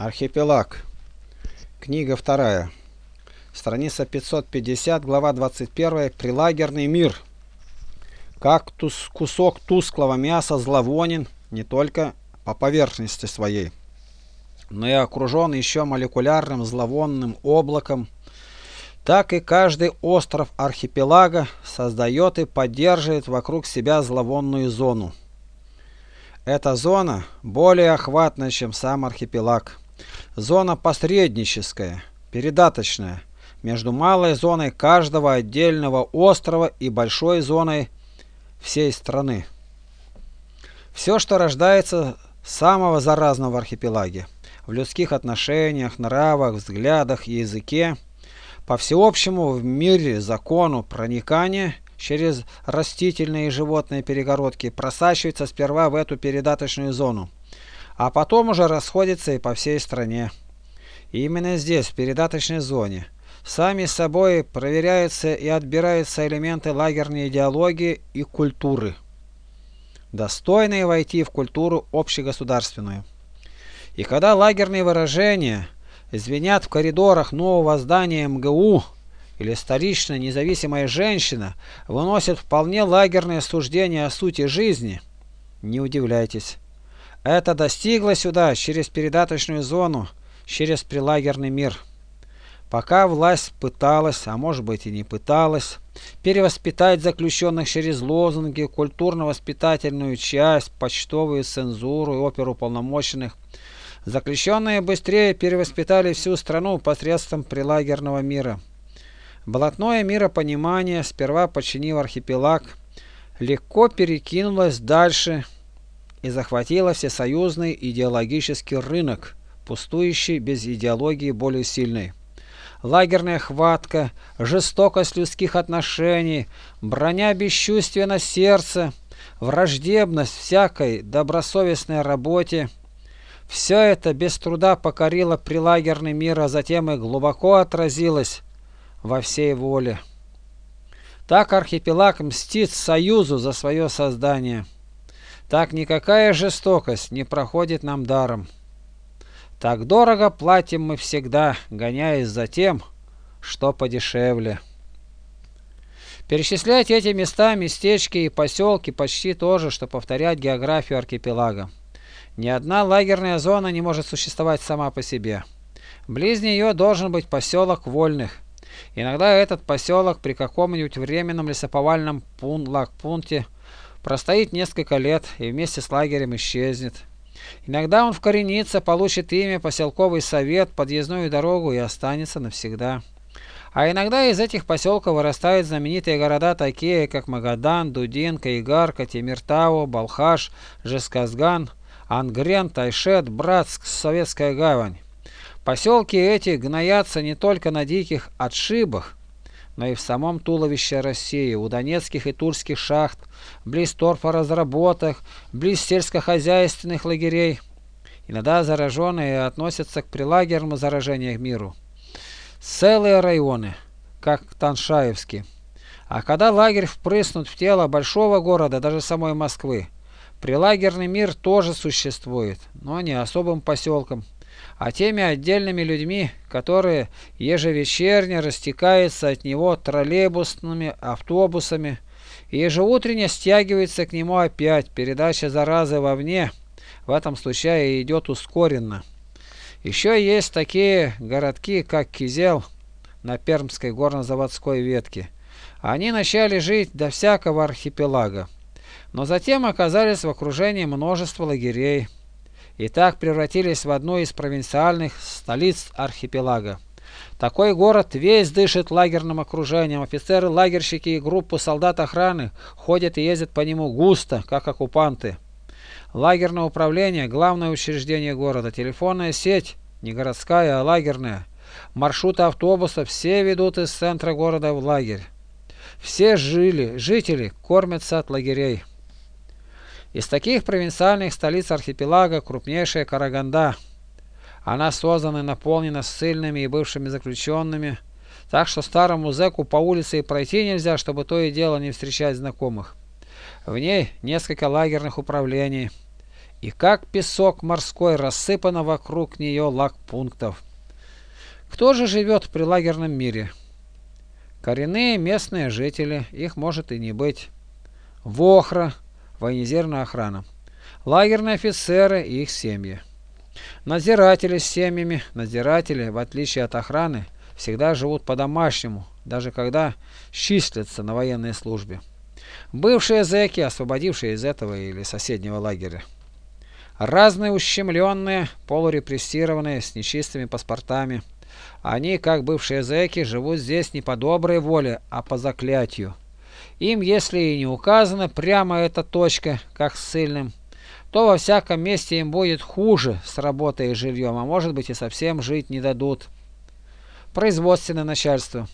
Архипелаг. Книга вторая. Страница 550, глава 21. Прилагерный мир. Как тус, кусок тусклого мяса зловонен не только по поверхности своей, но и окружен еще молекулярным зловонным облаком, так и каждый остров архипелага создает и поддерживает вокруг себя зловонную зону. Эта зона более охватная, чем сам архипелаг. Зона посредническая, передаточная, между малой зоной каждого отдельного острова и большой зоной всей страны. Все, что рождается самого заразного в архипелаге, в людских отношениях, нравах, взглядах языке, по всеобщему в мире закону проникания через растительные и животные перегородки просачивается сперва в эту передаточную зону а потом уже расходится и по всей стране. И именно здесь, в передаточной зоне, сами собой проверяются и отбираются элементы лагерной идеологии и культуры, достойные войти в культуру общегосударственную. И когда лагерные выражения звенят в коридорах нового здания МГУ, или столичная независимая женщина выносит вполне лагерное суждение о сути жизни, не удивляйтесь. Это достигло сюда через передаточную зону, через прилагерный мир. Пока власть пыталась, а может быть и не пыталась, перевоспитать заключенных через лозунги, культурно-воспитательную часть, почтовую цензуру и оперу полномоченных, заключенные быстрее перевоспитали всю страну посредством прилагерного мира. Блатное миропонимание, сперва подчинив архипелаг, легко перекинулось дальше – и захватила всесоюзный идеологический рынок, пустующий без идеологии более сильной. Лагерная хватка, жестокость людских отношений, броня бесчувствия сердца, враждебность всякой добросовестной работе – все это без труда покорило прилагерный мир, а затем и глубоко отразилось во всей воле. Так архипелаг мстит Союзу за свое создание. Так никакая жестокость не проходит нам даром. Так дорого платим мы всегда, гоняясь за тем, что подешевле. Перечислять эти места, местечки и поселки почти то же, что повторять географию архипелага. Ни одна лагерная зона не может существовать сама по себе. Близ нее должен быть поселок Вольных. Иногда этот поселок при каком-нибудь временном лесоповальном пун лагпункте простоит несколько лет и вместе с лагерем исчезнет. Иногда он вкоренится, получит имя, поселковый совет, подъездную дорогу и останется навсегда. А иногда из этих поселков вырастают знаменитые города такие, как Магадан, Дудинка, Игарка, Тимиртау, Балхаш, Жесказган, Ангрен, Тайшет, Братск, Советская гавань. Поселки эти гноятся не только на диких отшибах, но и в самом туловище России, у донецких и тульских шахт, близ торфоразработок, близ сельскохозяйственных лагерей. Иногда зараженные относятся к прилагерному заражению к миру. Целые районы, как Таншаевский. А когда лагерь впрыснут в тело большого города, даже самой Москвы, прилагерный мир тоже существует, но не особым поселком а теми отдельными людьми, которые ежевечерне растекаются от него троллейбусными автобусами и ежеутренне стягиваются к нему опять. Передача заразы вовне в этом случае идет ускоренно. Еще есть такие городки, как Кизел на Пермской горнозаводской ветке. Они начали жить до всякого архипелага, но затем оказались в окружении множества лагерей и так превратились в одну из провинциальных столиц архипелага. Такой город весь дышит лагерным окружением. Офицеры, лагерщики и группы солдат охраны ходят и ездят по нему густо, как оккупанты. Лагерное управление – главное учреждение города. Телефонная сеть – не городская, а лагерная. Маршруты автобусов все ведут из центра города в лагерь. Все жили, жители кормятся от лагерей. Из таких провинциальных столиц архипелага крупнейшая Караганда. Она создана и наполнена ссыльными и бывшими заключенными, так что старому зэку по улице и пройти нельзя, чтобы то и дело не встречать знакомых. В ней несколько лагерных управлений, и как песок морской рассыпано вокруг нее лагпунктов. Кто же живет в прилагерном мире? Коренные местные жители, их может и не быть. Вохра, военизированная охрана. Лагерные офицеры и их семьи. Надзиратели с семьями. Надзиратели, в отличие от охраны, всегда живут по-домашнему, даже когда числятся на военной службе. Бывшие зэки, освободившие из этого или соседнего лагеря. Разные ущемленные, полурепрессированные, с нечистыми паспортами. Они, как бывшие зэки, живут здесь не по доброй воле, а по заклятию. Им, если и не указано прямо эта точка, как ссыльным, то во всяком месте им будет хуже с работой и жильем, а может быть и совсем жить не дадут. Производственное начальство.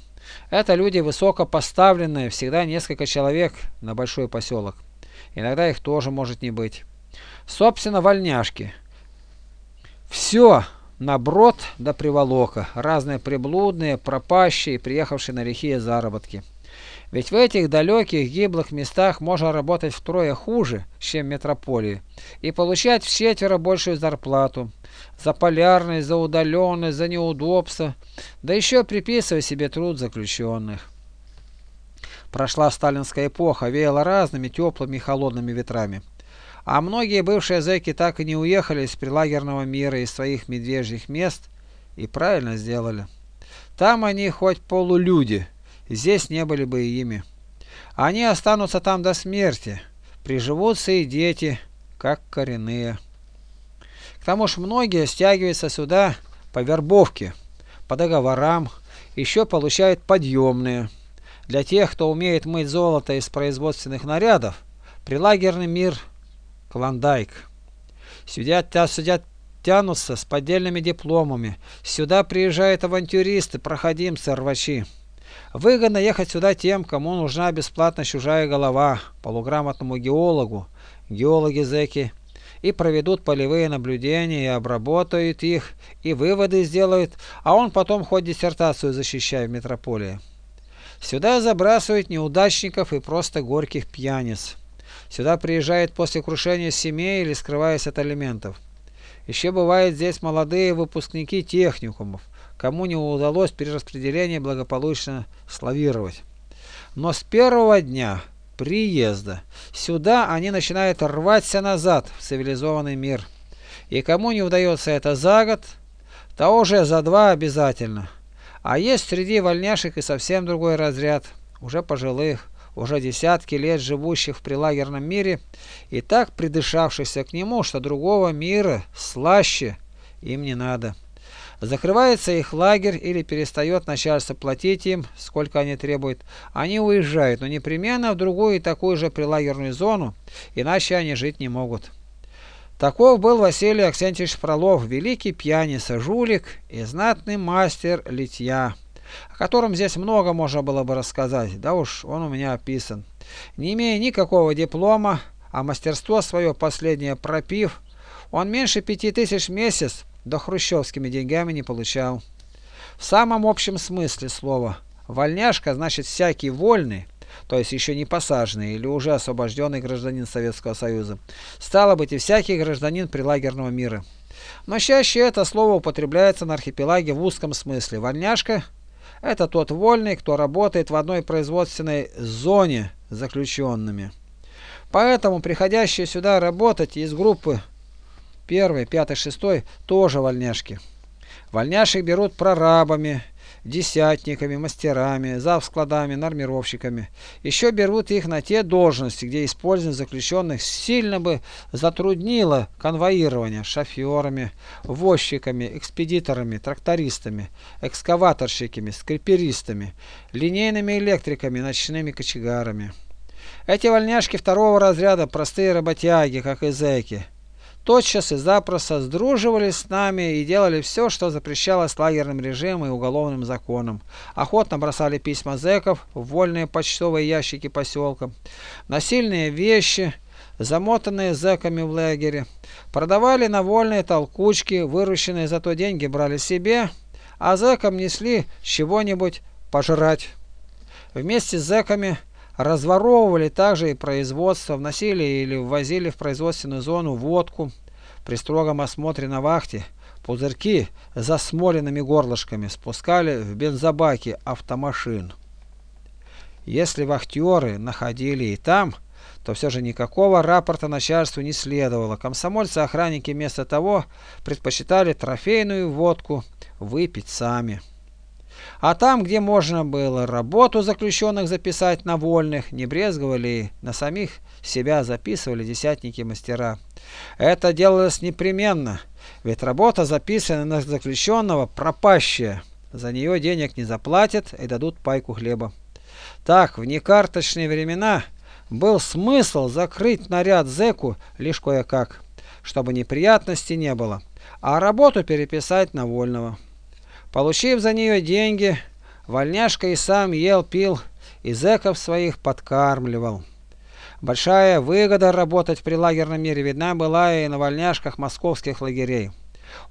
Это люди высокопоставленные, всегда несколько человек на большой поселок. Иногда их тоже может не быть. Собственно, вольняшки. Все наброд до приволока, разные приблудные, пропащие, приехавшие на лихие заработки. Ведь в этих далеких гиблых местах можно работать втрое хуже, чем в метрополии, и получать в четверо большую зарплату. За полярность, за удаленность, за неудобство, да еще приписывая себе труд заключенных. Прошла сталинская эпоха, веяла разными теплыми и холодными ветрами. А многие бывшие зэки так и не уехали из прилагерного мира, из своих медвежьих мест, и правильно сделали. Там они хоть полулюди, здесь не были бы и ими. Они останутся там до смерти, приживутся и дети, как коренные. К тому же многие стягиваются сюда по вербовке, по договорам, еще получают подъемные. Для тех, кто умеет мыть золото из производственных нарядов, прилагерный мир – клондайк. Сидят, сидят тянутся с поддельными дипломами. Сюда приезжают авантюристы, проходимцы, рвачи. Выгодно ехать сюда тем, кому нужна бесплатно чужая голова, полуграмотному геологу, геологи-зеки, и проведут полевые наблюдения, и обработают их, и выводы сделают, а он потом хоть диссертацию защищает в метрополии. Сюда забрасывают неудачников и просто горьких пьяниц. Сюда приезжают после крушения семей или скрываясь от алиментов. Еще бывают здесь молодые выпускники техникумов, кому не удалось перераспределение благополучно славировать. Но с первого дня приезда сюда они начинают рваться назад в цивилизованный мир. И кому не удается это за год, то уже за два обязательно. А есть среди вольняшек и совсем другой разряд, уже пожилых, уже десятки лет живущих в прилагерном мире и так придышавшихся к нему, что другого мира слаще им не надо. Закрывается их лагерь или перестает начальство платить им, сколько они требуют. Они уезжают, но непременно в другую и такую же прилагерную зону, иначе они жить не могут. Таков был Василий Аксентьевич Фролов, великий пьяница, жулик и знатный мастер литья, о котором здесь много можно было бы рассказать, да уж он у меня описан. Не имея никакого диплома, а мастерство свое последнее пропив, он меньше пяти тысяч в месяц да хрущевскими деньгами не получал. В самом общем смысле слова «вольняшка» значит всякий вольный, то есть еще не посаженный или уже освобожденный гражданин Советского Союза. Стало быть и всякий гражданин прилагерного мира. Но чаще это слово употребляется на архипелаге в узком смысле. Вольняшка – это тот вольный, кто работает в одной производственной зоне заключенными. Поэтому приходящие сюда работать из группы Первый, пятый, шестой тоже вольняшки. Вольняшек берут прорабами, десятниками, мастерами, завскладами, нормировщиками. Еще берут их на те должности, где использование заключенных сильно бы затруднило конвоирование шоферами, возчиками, экспедиторами, трактористами, экскаваторщиками, скриперистами, линейными электриками, ночными кочегарами. Эти вольняшки второго разряда простые работяги, как и зэки тотчас и запросто сдруживались с нами и делали все, что запрещалось лагерным режимом и уголовным законом. Охотно бросали письма зэков в вольные почтовые ящики поселка, насильные вещи, замотанные зэками в лагере, продавали на вольные толкучки, вырученные за то деньги брали себе, а зэкам несли чего-нибудь пожрать. Вместе с зэками Разворовывали также и производство, вносили или ввозили в производственную зону водку при строгом осмотре на вахте. Пузырьки с засмоленными горлышками спускали в бензобаки автомашин. Если вахтеры находили и там, то все же никакого рапорта начальству не следовало. Комсомольцы-охранники вместо того предпочитали трофейную водку выпить сами. А там, где можно было работу заключенных записать на вольных, не брезговали на самих себя записывали десятники-мастера. Это делалось непременно, ведь работа, записанная на заключенного, пропащая. За нее денег не заплатят и дадут пайку хлеба. Так, в некарточные времена был смысл закрыть наряд зэку лишь кое-как, чтобы неприятностей не было, а работу переписать на вольного. Получив за нее деньги, вольняшка и сам ел, пил, и зэков своих подкармливал. Большая выгода работать в прилагерном мире видна была и на вольняшках московских лагерей.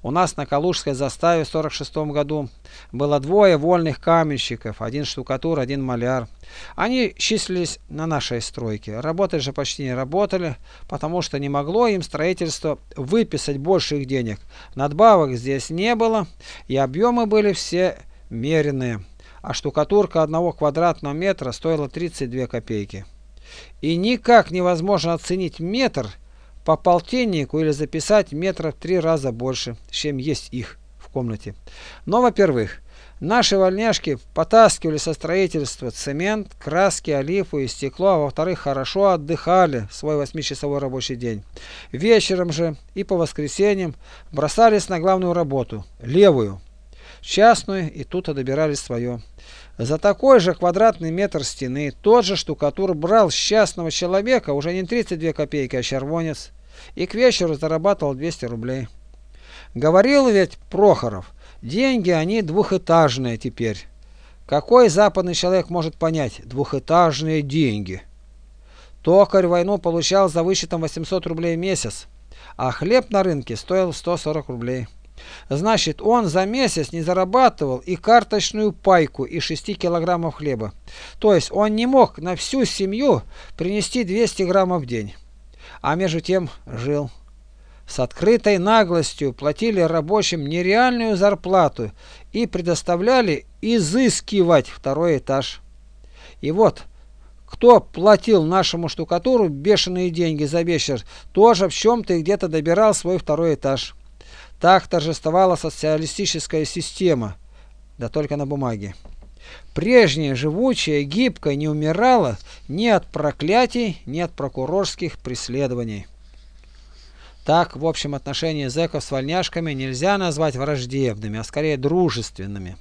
У нас на Калужской заставе в 46 году было двое вольных каменщиков, один штукатур, один маляр. Они числились на нашей стройке. Работать же почти не работали, потому что не могло им строительство выписать больших денег. Надбавок здесь не было, и объемы были все меренные. А штукатурка одного квадратного метра стоила 32 копейки. И никак невозможно оценить метр – по полтиннику или записать метров три раза больше, чем есть их в комнате. Но, во-первых, наши вольняшки потаскивали со строительства цемент, краски, олифу и стекло, а во-вторых, хорошо отдыхали свой восьмичасовой рабочий день. Вечером же и по воскресеньям бросались на главную работу, левую, частную, и тут добирали свое. За такой же квадратный метр стены тот же штукатур брал с частного человека уже не 32 копейки, а червонец и к вечеру зарабатывал 200 рублей. Говорил ведь Прохоров, деньги они двухэтажные теперь. Какой западный человек может понять двухэтажные деньги? Токарь войну получал за вычетом 800 рублей в месяц, а хлеб на рынке стоил 140 рублей. Значит, он за месяц не зарабатывал и карточную пайку и 6 килограммов хлеба. То есть он не мог на всю семью принести 200 граммов в день а между тем жил. С открытой наглостью платили рабочим нереальную зарплату и предоставляли изыскивать второй этаж. И вот, кто платил нашему штукатуру бешеные деньги за вечер, тоже в чем-то и где-то добирал свой второй этаж. Так торжествовала социалистическая система, да только на бумаге. Прежняя, живучая, гибкая, не умирала ни от проклятий, ни от прокурорских преследований. Так, в общем, отношения зэков с вольняшками нельзя назвать враждебными, а скорее дружественными.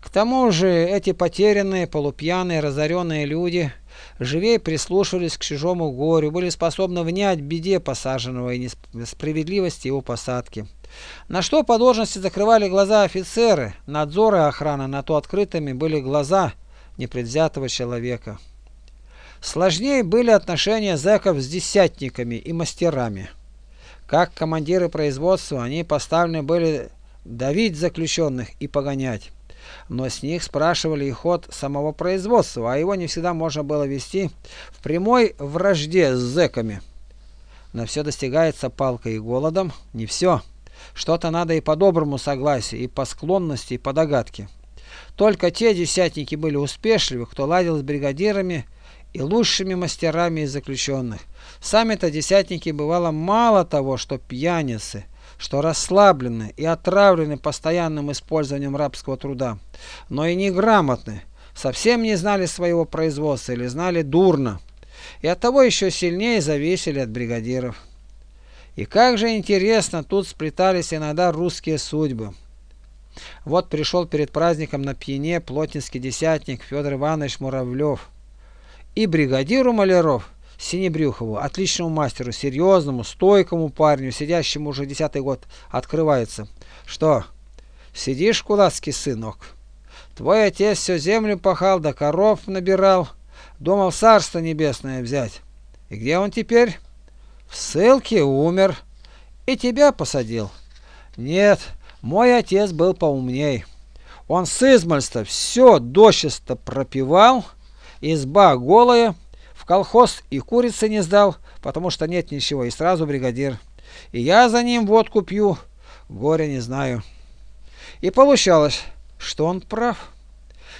К тому же эти потерянные, полупьяные, разоренные люди живее прислушивались к чужому горю, были способны внять беде посаженного и несправедливости его посадки. На что по должности закрывали глаза офицеры, надзор и охрана на то открытыми были глаза непредвзятого человека. Сложнее были отношения зэков с десятниками и мастерами. Как командиры производства они поставлены были давить заключенных и погонять. Но с них спрашивали и ход самого производства, а его не всегда можно было вести в прямой вражде с зэками. Но все достигается палкой и голодом, не все. Что-то надо и по доброму согласию, и по склонности, и по догадке. Только те десятники были успешливы, кто ладил с бригадирами и лучшими мастерами из заключенных. Сами-то десятники бывало мало того, что пьяницы, что расслаблены и отравлены постоянным использованием рабского труда, но и неграмотны, совсем не знали своего производства или знали дурно, и оттого еще сильнее зависели от бригадиров. И как же интересно тут сплетались иногда русские судьбы. Вот пришел перед праздником на пьяне плотницкий десятник Федор Иванович Муравлев. И бригадиру Маляров, Синебрюхову, отличному мастеру, серьезному, стойкому парню, сидящему уже десятый год, открывается. Что, сидишь, кулацкий сынок? Твой отец всю землю пахал, да коров набирал, думал царство небесное взять. И где он теперь? В ссылке умер. И тебя посадил. Нет, мой отец был поумней. Он с измальства все дочисто пропивал, изба голая, в колхоз и курицы не сдал, потому что нет ничего, и сразу бригадир. И я за ним водку пью, горя не знаю. И получалось, что он прав.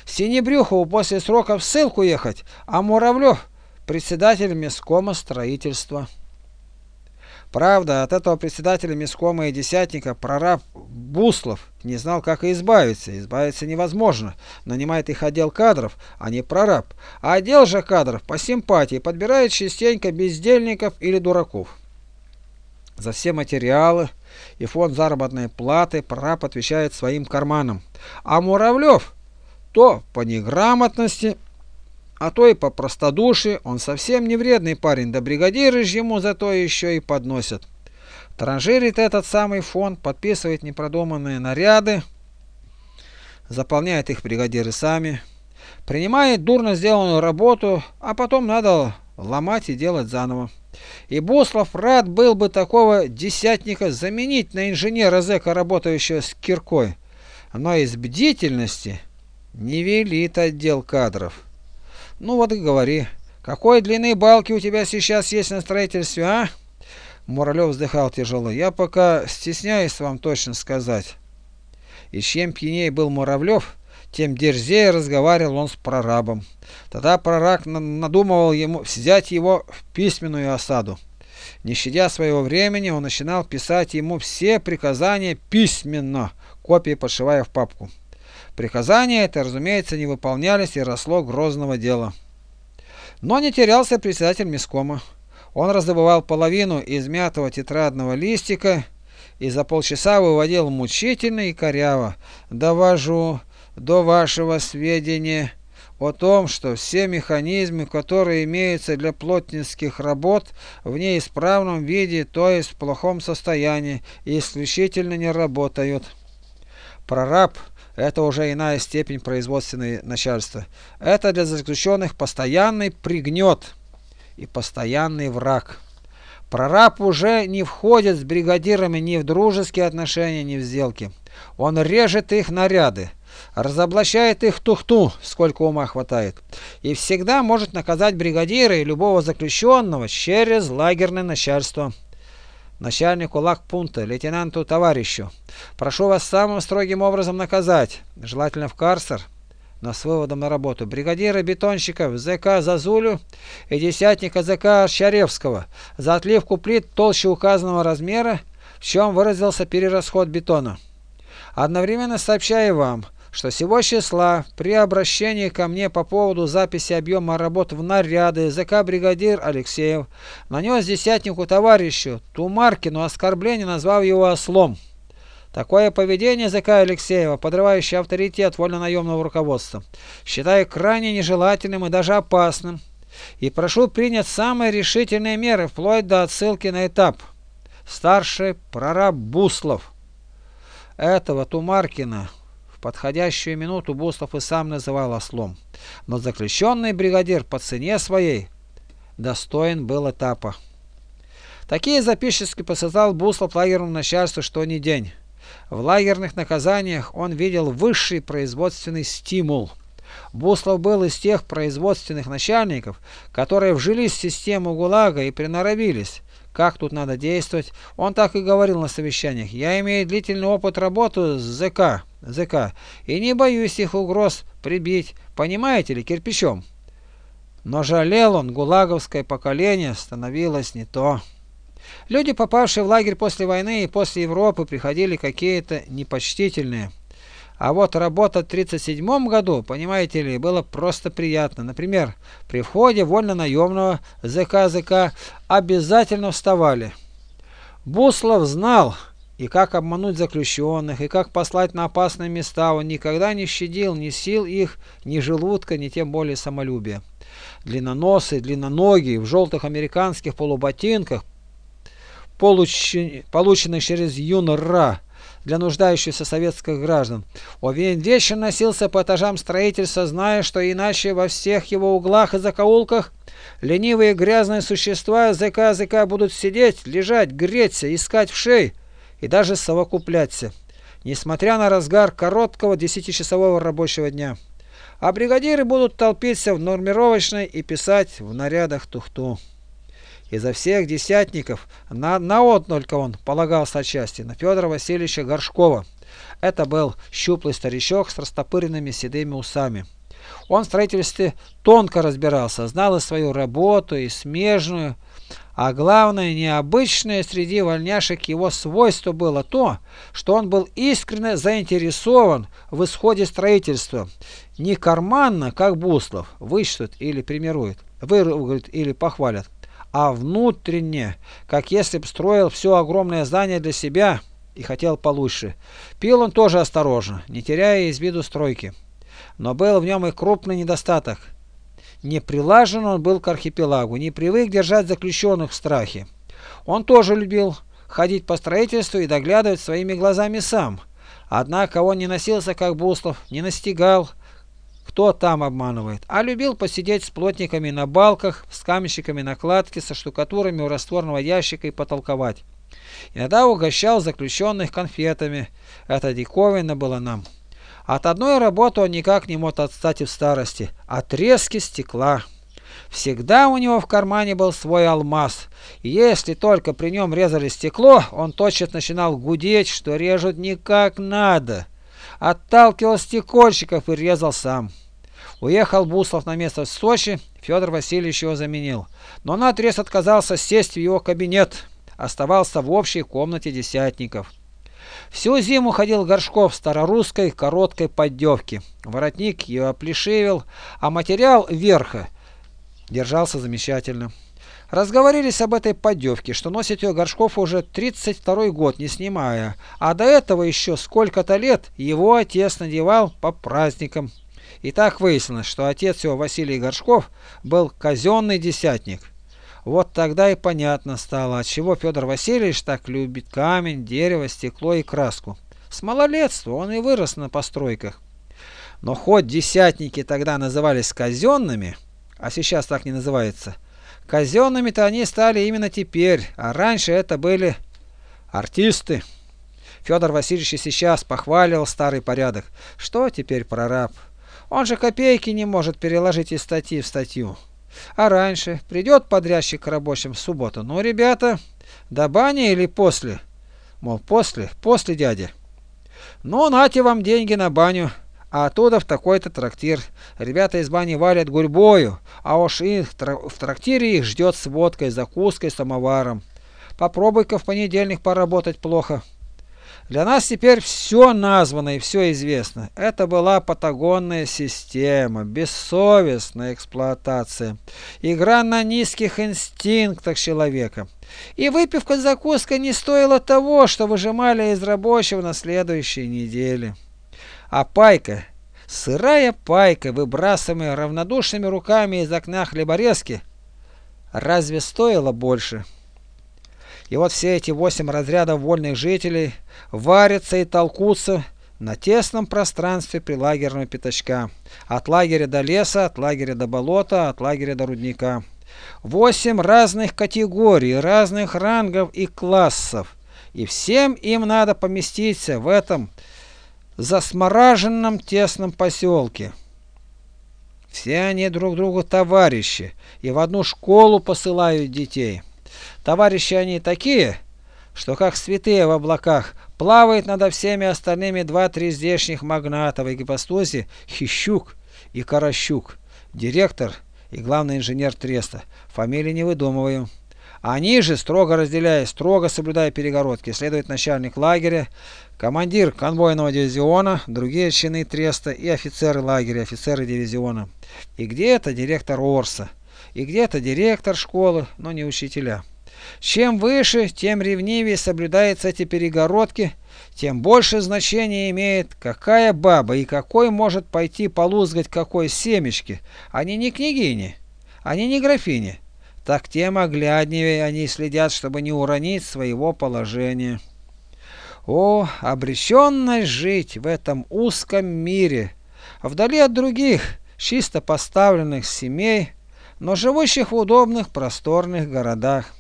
Синебрюхову после срока в ссылку ехать, а Муравлев – председатель месткома строительства. Правда, от этого председателя Мискома и Десятника прораб Буслов не знал, как избавиться. Избавиться невозможно. Нанимает их отдел кадров, а не прораб. А отдел же кадров по симпатии подбирает частенько бездельников или дураков. За все материалы и фонд заработной платы прораб отвечает своим карманом. А Муравлев то по неграмотности а то и по простодушию он совсем не вредный парень, да бригадиры ж ему зато еще и подносят. Транжирит этот самый фонд, подписывает непродуманные наряды, заполняет их бригадиры сами, принимает дурно сделанную работу, а потом надо ломать и делать заново. И Буслов рад был бы такого десятника заменить на инженера зэка, работающего с киркой, но из бдительности не велит отдел кадров. Ну вот и говори. Какой длины балки у тебя сейчас есть на строительстве, а? Муравлев вздыхал тяжело. Я пока стесняюсь вам точно сказать. И чем пьяней был Муравлев, тем дерзее разговаривал он с прорабом. Тогда прораб надумывал ему взять его в письменную осаду. Не щадя своего времени, он начинал писать ему все приказания письменно, копии подшивая в папку. Приказания это, разумеется, не выполнялись и росло грозного дела. Но не терялся председатель Мискома. Он раздобывал половину измятого тетрадного листика и за полчаса выводил мучительно и коряво. «Довожу до вашего сведения о том, что все механизмы, которые имеются для плотницких работ, в неисправном виде, то есть в плохом состоянии, исключительно не работают». Прораб это уже иная степень производственной начальства. Это для заключенных постоянный пригнет и постоянный враг. Прораб уже не входит с бригадирами ни в дружеские отношения, ни в сделки. Он режет их наряды, разоблачает их тухту, сколько ума хватает, и всегда может наказать бригадира и любого заключенного через лагерное начальство начальнику лагпункта, лейтенанту товарищу. Прошу вас самым строгим образом наказать, желательно в карцер, но с выводом на работу, бригадира бетонщиков ЗК Зазулю и десятника ЗК Щаревского за отливку плит толще указанного размера, в чем выразился перерасход бетона. Одновременно сообщаю вам, что сего числа при обращении ко мне по поводу записи объема работ в наряды ЗК бригадир Алексеев нанес десятнику товарищу Тумаркину оскорбление, назвав его ослом. Такое поведение ЗК Алексеева, подрывающее авторитет вольно-наемного руководства, считаю крайне нежелательным и даже опасным, и прошу принять самые решительные меры, вплоть до отсылки на этап. Старший прораб Буслов. Этого Тумаркина подходящую минуту Буслов и сам называл ослом. Но заключенный бригадир по цене своей достоин был этапа. Такие записчики посылал Буслов лагерному начальству что ни день. В лагерных наказаниях он видел высший производственный стимул. Буслов был из тех производственных начальников, которые вжились в систему ГУЛАГа и приноровились, как тут надо действовать. Он так и говорил на совещаниях. Я имею длительный опыт работы с ЗК, ЗК и не боюсь их угроз прибить, понимаете ли, кирпичом. Но жалел он, гулаговское поколение становилось не то. Люди, попавшие в лагерь после войны и после Европы, приходили какие-то непочтительные. А вот работать в 1937 году, понимаете ли, было просто приятно. Например, при входе вольно-наемного ЗК-ЗК обязательно вставали. Буслов знал, и как обмануть заключенных, и как послать на опасные места. Он никогда не щадил ни сил их, ни желудка, ни тем более самолюбия. Длинноносый, длинноногий, в желтых американских полуботинках, полученных через ЮНРА, для нуждающихся советских граждан. Он вечно носился по этажам строительства, зная, что иначе во всех его углах и закоулках ленивые грязные существа ЗК-ЗК будут сидеть, лежать, греться, искать в шеи и даже совокупляться, несмотря на разгар короткого десятичасового рабочего дня. а бригадиры будут толпиться в нормировочной и писать в нарядах тухту. Изо всех десятников на, вот только он полагался отчасти на Федора Васильевича Горшкова. Это был щуплый старичок с растопыренными седыми усами. Он в строительстве тонко разбирался, знал и свою работу, и смежную, а главное, необычное среди вольняшек его свойство было то, что он был искренне заинтересован в исходе строительства. Не карманно, как Буслов, вычтут или примируют, выругают или похвалят, а внутренне, как если б строил все огромное здание для себя и хотел получше. Пил он тоже осторожно, не теряя из виду стройки. Но был в нем и крупный недостаток. Не прилажен он был к архипелагу, не привык держать заключенных в страхе. Он тоже любил ходить по строительству и доглядывать своими глазами сам. Однако он не носился, как Буслов, не настигал, кто там обманывает, а любил посидеть с плотниками на балках, с каменщиками на кладке, со штукатурами у растворного ящика и потолковать. Иногда угощал заключенных конфетами. Это диковина было нам. От одной работы он никак не мог отстать и в старости. От резки стекла. Всегда у него в кармане был свой алмаз. И если только при нем резали стекло, он тотчас начинал гудеть, что режут не как надо. Отталкивал стекольщиков и резал сам. Уехал Буслов на место в Сочи, Федор Васильевич его заменил. Но наотрез отказался сесть в его кабинет. Оставался в общей комнате десятников. Всю зиму ходил Горшков в старорусской короткой поддевке. Воротник ее оплешивел, а материал верха держался замечательно. Разговорились об этой поддевке, что носит ее Горшков уже 32 год, не снимая, а до этого еще сколько-то лет его отец надевал по праздникам. И так выяснилось, что отец его, Василий Горшков, был казенный десятник. Вот тогда и понятно стало, отчего Федор Васильевич так любит камень, дерево, стекло и краску. С малолетства он и вырос на постройках. Но хоть десятники тогда назывались казенными, а сейчас так не называется, казенными-то они стали именно теперь, а раньше это были артисты. Федор Васильевич и сейчас похваливал старый порядок. Что теперь прораб? Он же копейки не может переложить из статьи в статью. А раньше придет подрядчик к рабочим в субботу. Ну, ребята, до бани или после? Мол, после, после дядя. Ну, нате вам деньги на баню, а оттуда в такой-то трактир. Ребята из бани валят гурьбою, а уж их в трактире их ждет с водкой, закуской, самоваром. Попробуй-ка в понедельник поработать плохо. Для нас теперь все названо и все известно. Это была патагонная система, бессовестная эксплуатация, игра на низких инстинктах человека. И выпивка с закуской не стоила того, что выжимали из рабочего на следующей неделе. А пайка, сырая пайка, выбрасываемая равнодушными руками из окна хлеборезки, разве стоила больше? И вот все эти восемь разрядов вольных жителей варятся и толкутся на тесном пространстве прилагерного пятачка. От лагеря до леса, от лагеря до болота, от лагеря до рудника. Восемь разных категорий, разных рангов и классов. И всем им надо поместиться в этом засмораженном тесном поселке. Все они друг другу товарищи и в одну школу посылают детей. Товарищи они такие, что как святые в облаках, плавает над всеми остальными два-три здешних магната в экипостузе Хищук и Каращук, директор и главный инженер Треста. Фамилии не выдумываю. Они же, строго разделяясь, строго соблюдая перегородки, следует начальник лагеря, командир конвойного дивизиона, другие чины Треста и офицеры лагеря, офицеры дивизиона. И где-то директор Орса, и где-то директор школы, но не учителя. Чем выше, тем ревнивее соблюдаются эти перегородки, тем больше значения имеет, какая баба и какой может пойти полузгать какой семечки. Они не княгини, они не графини. Так тем огляднее они следят, чтобы не уронить своего положения. О, обреченность жить в этом узком мире, вдали от других, чисто поставленных семей, но живущих в удобных просторных городах.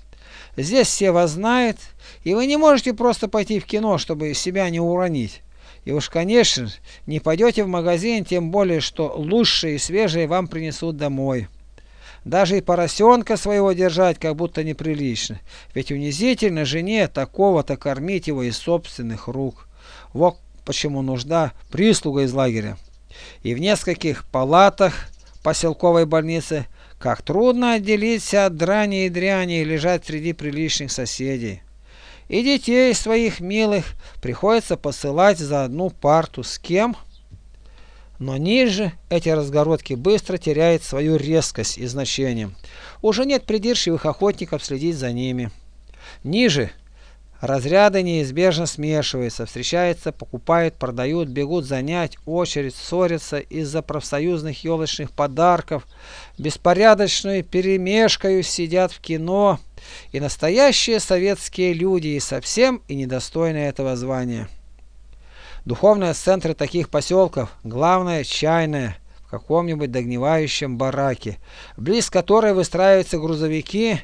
Здесь все вас знают, и вы не можете просто пойти в кино, чтобы себя не уронить. И уж, конечно, не пойдете в магазин, тем более, что лучшие и свежие вам принесут домой. Даже и поросенка своего держать как будто неприлично, ведь унизительно жене такого-то кормить его из собственных рук. Вот почему нужда прислуга из лагеря. И в нескольких палатах поселковой больницы как трудно отделиться от драни и дряни и лежать среди приличных соседей. И детей своих милых приходится посылать за одну парту с кем – но ниже эти разгородки быстро теряют свою резкость и значение. Уже нет придирчивых охотников следить за ними. Ниже разряды неизбежно смешиваются, встречаются, покупают, продают, бегут занять, очередь, ссорятся из-за профсоюзных елочных подарков, беспорядочную перемешкою сидят в кино, и настоящие советские люди, и совсем и недостойны этого звания. Духовные центры таких поселков, главное чайная, в каком-нибудь догнивающем бараке, близ которой выстраиваются грузовики,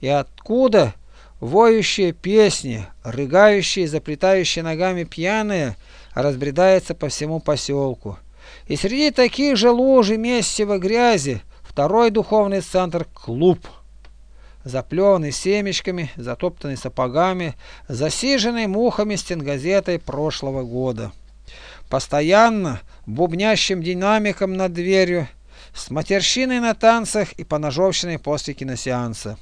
и откуда воющие песни, рыгающие, заплетающие ногами пьяные, разбредаются по всему поселку. И среди таких же луж и месива грязи второй духовный центр – клуб – заплеванный семечками, затоптанный сапогами, засиженный мухами стенгазетой прошлого года. Постоянно бубнящим динамиком над дверью, с матерщиной на танцах и поножовщиной после киносеанса.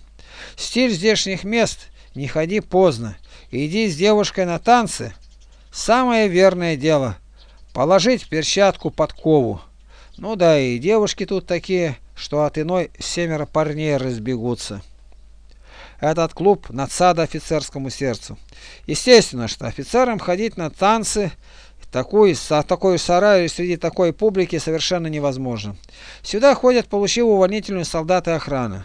Стиль здешних мест «Не ходи поздно, иди с девушкой на танцы» – самое верное дело – положить перчатку подкову. Ну да и девушки тут такие, что от иной семеро парней разбегутся. Этот клуб надсада офицерскому сердцу. Естественно, что офицерам ходить на танцы такой, со такой сараю среди такой публики совершенно невозможно. Сюда ходят, получив увольнительную солдаты охраны.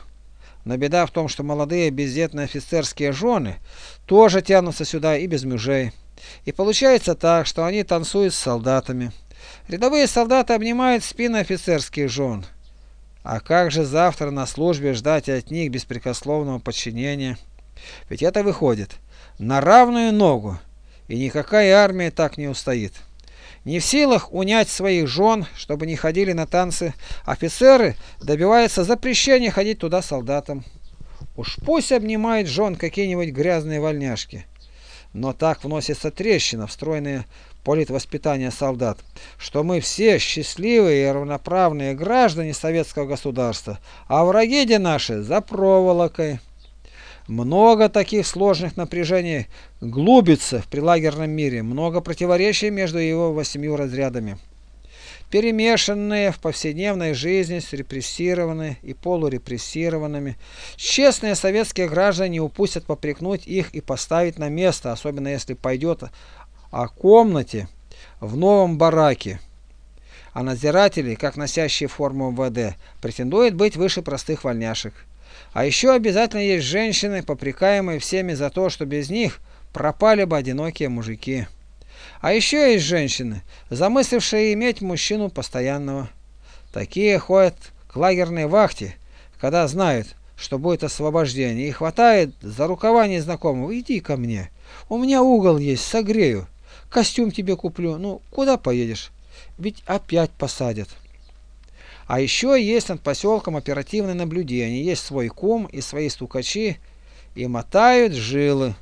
Но беда в том, что молодые бездетные офицерские жены тоже тянутся сюда и без мужей. И получается так, что они танцуют с солдатами. Рядовые солдаты обнимают спины офицерских жен. А как же завтра на службе ждать от них беспрекословного подчинения? Ведь это выходит на равную ногу, и никакая армия так не устоит. Не в силах унять своих жен, чтобы не ходили на танцы, офицеры добиваются запрещения ходить туда солдатам. Уж пусть обнимают жен какие-нибудь грязные вольняшки. Но так вносится трещина, встроенная политвоспитания солдат, что мы все счастливые и равноправные граждане советского государства, а враги де наши за проволокой. Много таких сложных напряжений глубится в прилагерном мире, много противоречий между его восемью разрядами. Перемешанные в повседневной жизни с репрессированными и полурепрессированными, честные советские граждане не упустят попрекнуть их и поставить на место, особенно если пойдет о комнате в новом бараке. А надзиратели, как носящие форму МВД, претендуют быть выше простых вольняшек. А еще обязательно есть женщины, попрекаемые всеми за то, что без них пропали бы одинокие мужики. А еще есть женщины, замыслившие иметь мужчину постоянного. Такие ходят к лагерной вахте, когда знают, что будет освобождение, и хватает за рукава незнакомого «иди ко мне, у меня угол есть, согрею». Костюм тебе куплю. Ну, куда поедешь? Ведь опять посадят. А еще есть над поселком оперативное наблюдение. Есть свой ком и свои стукачи. И мотают жилы.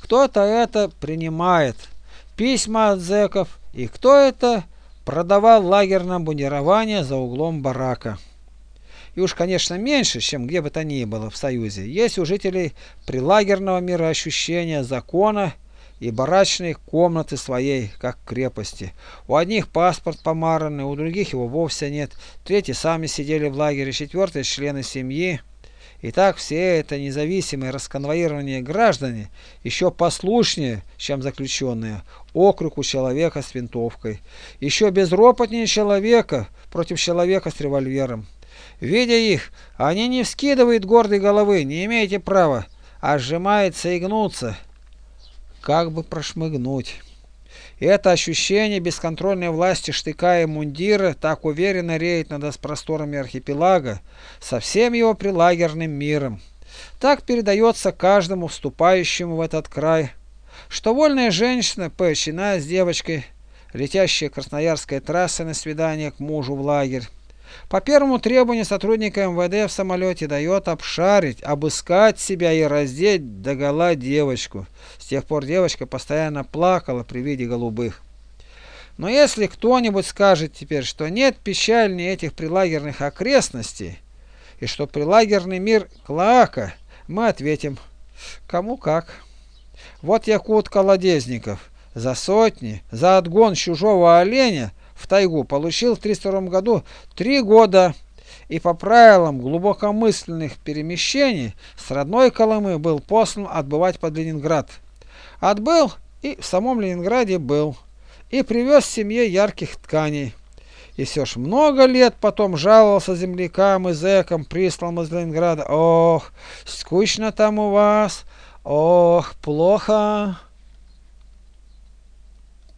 Кто-то это принимает. Письма от зэков. И кто это продавал лагерное бунирование за углом барака. И уж, конечно, меньше, чем где бы то ни было в Союзе. Есть у жителей прилагерного мира ощущение закона и барачные комнаты своей, как крепости. У одних паспорт помаранный, у других его вовсе нет, третьи сами сидели в лагере, четвертые члены семьи. И так все это независимые расконвоированные граждане еще послушнее, чем заключенные, округ у человека с винтовкой, еще безропотнее человека против человека с револьвером. Видя их, они не вскидывают гордой головы, не имеете права, а сжимаются и гнутся, как бы прошмыгнуть. Это ощущение бесконтрольной власти штыка и мундира так уверенно реет над просторами архипелага со всем его прилагерным миром. Так передается каждому вступающему в этот край, что вольная женщина, поощрена с девочкой, летящая красноярской трассы на свидание к мужу в лагерь. По первому требованию сотрудника МВД в самолете дает обшарить, обыскать себя и раздеть догола девочку. С тех пор девочка постоянно плакала при виде голубых. Но если кто-нибудь скажет теперь, что нет печальнее этих прилагерных окрестностей, и что прилагерный мир Клоака, мы ответим, кому как. Вот якут Колодезников за сотни, за отгон чужого оленя в тайгу получил в 302 году три года и по правилам глубокомысленных перемещений с родной Колымы был послан отбывать под Ленинград. Отбыл и в самом Ленинграде был, и привез семье ярких тканей. И все ж много лет потом жаловался землякам и зэкам, присланным из Ленинграда. Ох, скучно там у вас, ох, плохо.